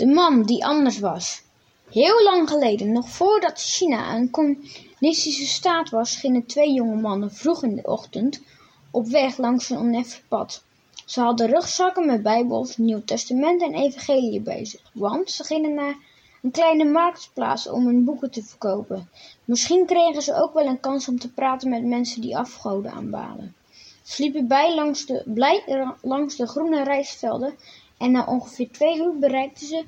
De man die anders was. Heel lang geleden, nog voordat China een communistische staat was, gingen twee jonge mannen vroeg in de ochtend op weg langs een oneffelijk pad. Ze hadden rugzakken met bijbels, Nieuw Testament en evangelie zich, want ze gingen naar een kleine marktplaats om hun boeken te verkopen. Misschien kregen ze ook wel een kans om te praten met mensen die afgoden aanbalen. Ze liepen bij langs de, blij langs de groene rijstvelden en na ongeveer twee uur bereikten ze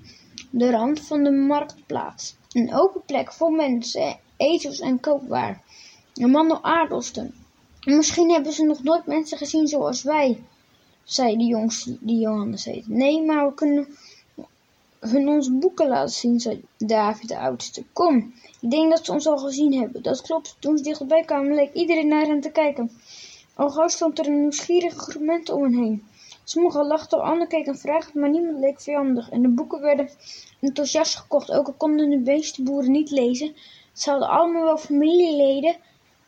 de rand van de marktplaats. Een open plek vol mensen, ezels en koopwaar. Een man nog aardelsten. Misschien hebben ze nog nooit mensen gezien zoals wij, zei de jongste die Johannes heet. Nee, maar we kunnen hun onze boeken laten zien, zei David de oudste. Kom, ik denk dat ze ons al gezien hebben. Dat klopt. Toen ze dichterbij kwamen, leek iedereen naar hen te kijken. Al stond er een nieuwsgierige groep om hen heen. Sommigen lachten, anderen keken vragen, maar niemand leek vijandig. En de boeken werden enthousiast gekocht, ook al konden de beestenboeren niet lezen. Ze hadden allemaal wel familieleden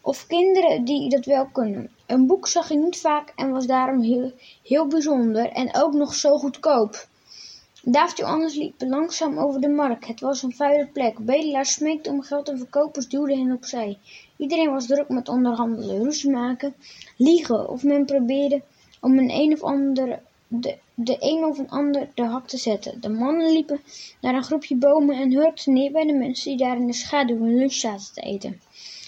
of kinderen die dat wel kunnen. Een boek zag je niet vaak en was daarom heel, heel bijzonder en ook nog zo goedkoop. David Johannes liep langzaam over de markt. Het was een vuile plek. Bedelaars smeekten om geld en verkopers duwden hen opzij. Iedereen was druk met onderhandelen, ruzie maken, liegen of men probeerde om een, een of ander, de, de een of een ander de hak te zetten. De mannen liepen naar een groepje bomen en hurkten neer bij de mensen die daar in de schaduw hun lunch zaten te eten.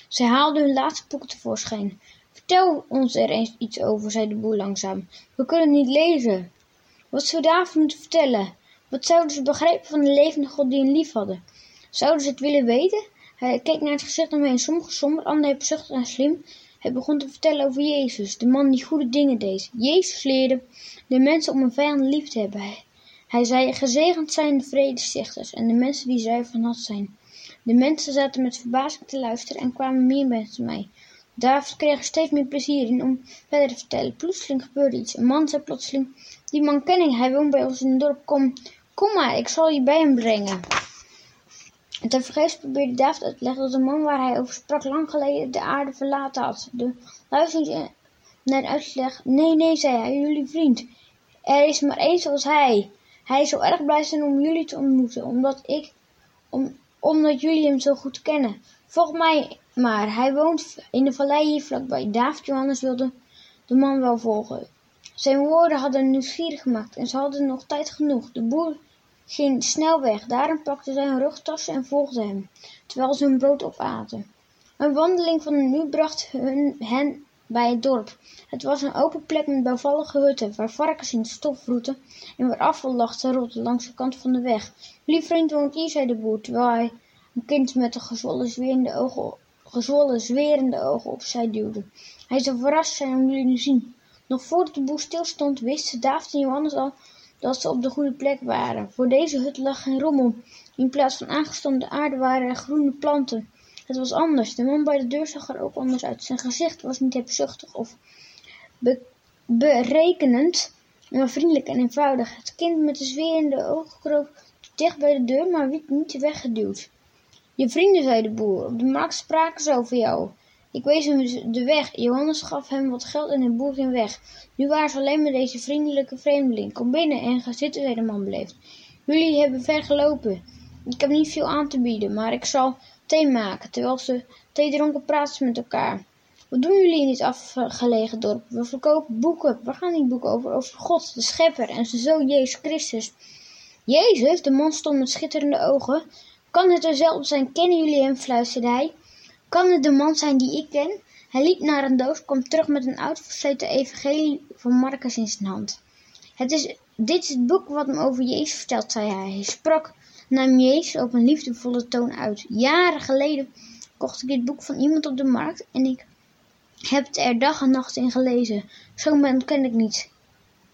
Zij haalden hun laatste boek tevoorschijn. Vertel ons er eens iets over, zei de boer langzaam. We kunnen niet lezen. Wat zou David moeten vertellen? Wat zouden ze begrijpen van de levende God die hen lief hadden? Zouden ze het willen weten? Hij keek naar het gezicht omheen, sommigen somber, anderen hebzuchtig en slim. Hij begon te vertellen over Jezus, de man die goede dingen deed. Jezus leerde de mensen om een vijand lief te hebben. Hij zei, gezegend zijn de vredestichters en de mensen die zuiver hart zijn. De mensen zaten met verbazing te luisteren en kwamen meer mensen mij. David kreeg er steeds meer plezier in om verder te vertellen. Plotseling gebeurde iets. Een man zei plotseling, die man ken ik, hij woont bij ons in het dorp. Kom, kom maar, ik zal je bij hem brengen. En tevergeefs probeerde David uit te leggen dat de man waar hij over sprak lang geleden de aarde verlaten had. De luisterde naar de uitleg. Nee, nee, zei hij, jullie vriend. Er is maar één zoals hij. Hij zal erg blij zijn om jullie te ontmoeten, omdat ik, om, omdat jullie hem zo goed kennen. Volg mij maar, hij woont in de vallei hier vlakbij. David Johannes wilde de man wel volgen. Zijn woorden hadden nieuwsgierig gemaakt en ze hadden nog tijd genoeg. De boer ging snel weg. Daarom pakte zij hun rugtassen en volgde hem, terwijl ze hun brood opaten. Een wandeling van uur bracht hun, hen bij het dorp. Het was een open plek met bouwvallige hutten, waar varkens in stof vroeten en waar afval lag te rotten langs de kant van de weg. Jullie vriend woont hier, zei de boer, terwijl hij een kind met een gezwollen, zwerende ogen, gezwollen, zwerende ogen opzij duwde. Hij zou verrast zijn om jullie te zien. Nog voordat de boer stilstond, wisten David en Johannes al dat ze op de goede plek waren. Voor deze hut lag geen rommel. In plaats van aangestamde aarde waren er groene planten. Het was anders. De man bij de deur zag er ook anders uit. Zijn gezicht was niet hebzuchtig of berekenend, maar vriendelijk en eenvoudig. Het kind met de zwerende ogen kroop dicht bij de deur, maar werd niet weggeduwd. Je vrienden, zei de boer, op de markt spraken ze over jou. Ik wees hem de weg. Johannes gaf hem wat geld en de boer ging weg. Nu waren ze alleen met deze vriendelijke vreemdeling. Kom binnen en ga zitten, zei de man beleefd. Jullie hebben ver gelopen. Ik heb niet veel aan te bieden, maar ik zal thee maken. Terwijl ze thee dronken praten ze met elkaar. Wat doen jullie in dit afgelegen dorp? We verkopen boeken. Waar gaan die boeken over? Over God, de schepper en zijn zoon Jezus Christus. Jezus, de man stond met schitterende ogen. Kan het er zelf zijn? Kennen jullie hem? fluisterde hij. Kan het de man zijn die ik ken? Hij liep naar een doos, kwam terug met een oud versleten evangelie van Marcus in zijn hand. Het is, dit is het boek wat me over Jezus vertelt, zei hij. Hij sprak nam Jezus op een liefdevolle toon uit. Jaren geleden kocht ik dit boek van iemand op de markt en ik heb er dag en nacht in gelezen. Zo'n man ken ik niet.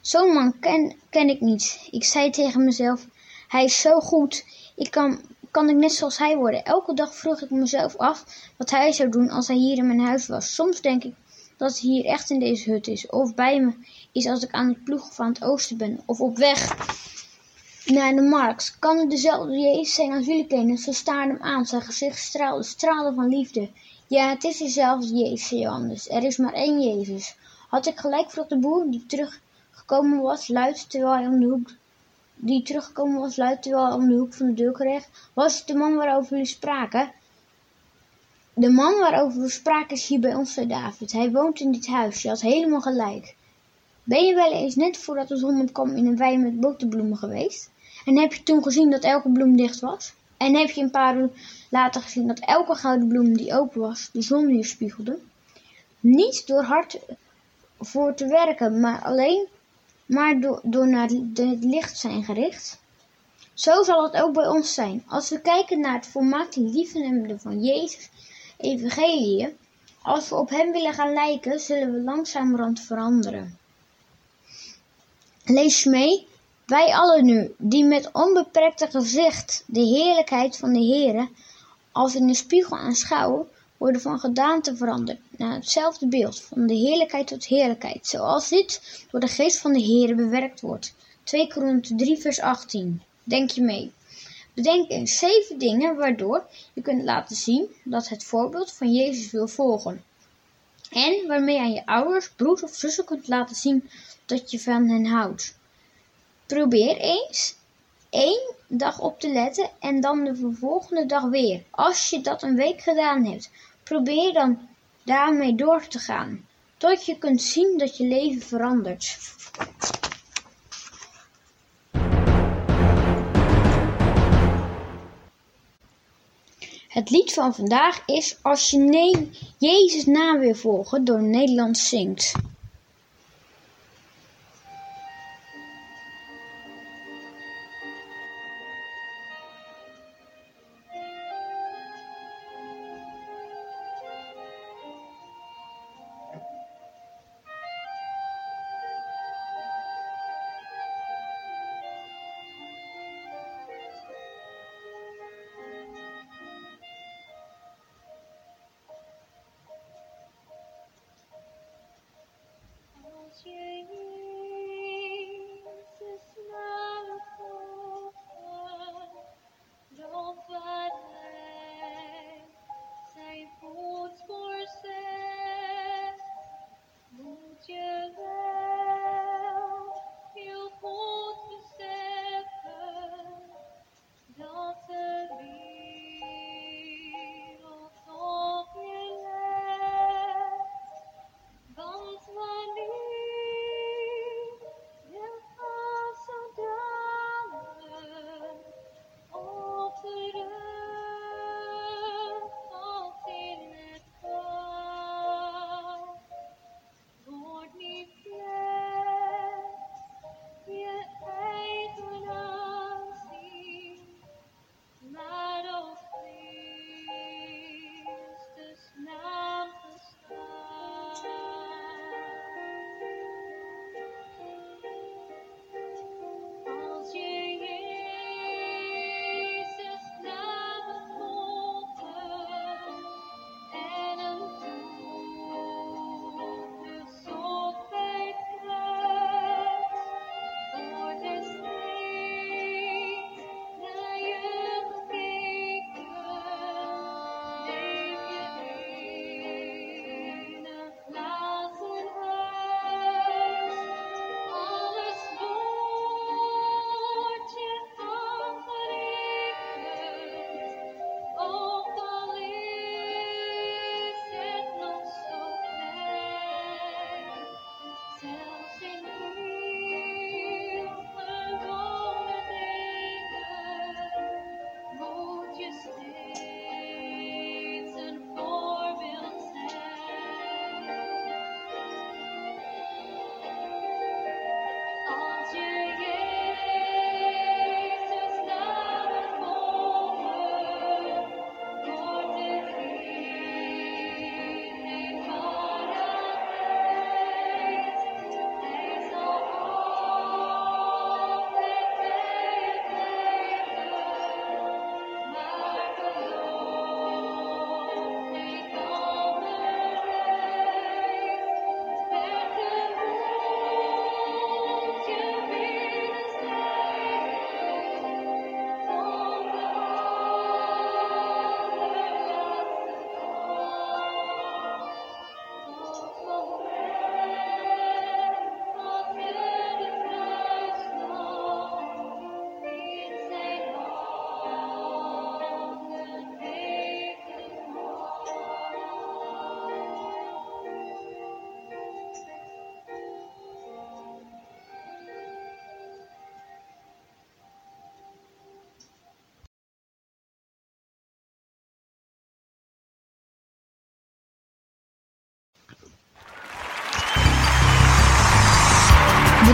Zo'n man ken, ken ik niet. Ik zei tegen mezelf, hij is zo goed. Ik kan, kan ik net zoals hij worden. Elke dag vroeg ik mezelf af wat hij zou doen als hij hier in mijn huis was. Soms denk ik dat hij hier echt in deze hut is. Of bij me is als ik aan het ploegen van het oosten ben. Of op weg naar de markt. Kan het dezelfde Jezus zijn als jullie kennen? Ze staarden hem aan. Zijn gezicht straalde, straalde van liefde. Ja, het is dezelfde Jezus, Johannes. Er is maar één Jezus. Had ik gelijk, vroeg de boer die teruggekomen was, luid terwijl hij om de hoek die teruggekomen was, luid terwijl hij om de hoek van de deur kreeg. Was het de man waarover jullie spraken? De man waarover we spraken is hier bij ons, David. Hij woont in dit huis. Je had helemaal gelijk. Ben je wel eens net voordat de zon opkwam in een wei met boterbloemen geweest? En heb je toen gezien dat elke bloem dicht was? En heb je een paar uur later gezien dat elke gouden bloem die open was, de zon weer spiegelde? Niet door hard voor te werken, maar alleen maar door, naar het licht zijn gericht. Zo zal het ook bij ons zijn. Als we kijken naar het volmaakte liefhebbende van Jezus, evangelie, als we op hem willen gaan lijken, zullen we langzamerhand veranderen. Lees mee. Wij allen nu, die met onbeperkte gezicht de heerlijkheid van de Heere als in een spiegel aanschouwen, worden van gedaante veranderd naar hetzelfde beeld, van de heerlijkheid tot heerlijkheid, zoals dit door de geest van de Heere bewerkt wordt. 2 Korinther 3 vers 18. Denk je mee. Bedenk eens zeven dingen waardoor je kunt laten zien dat het voorbeeld van Jezus wil volgen. En waarmee aan je ouders, broers of zussen kunt laten zien dat je van hen houdt. Probeer eens één dag op te letten en dan de volgende dag weer. Als je dat een week gedaan hebt, probeer dan daarmee door te gaan, tot je kunt zien dat je leven verandert. Het lied van vandaag is Als je nee, Jezus na wil volgen door Nederland zingt.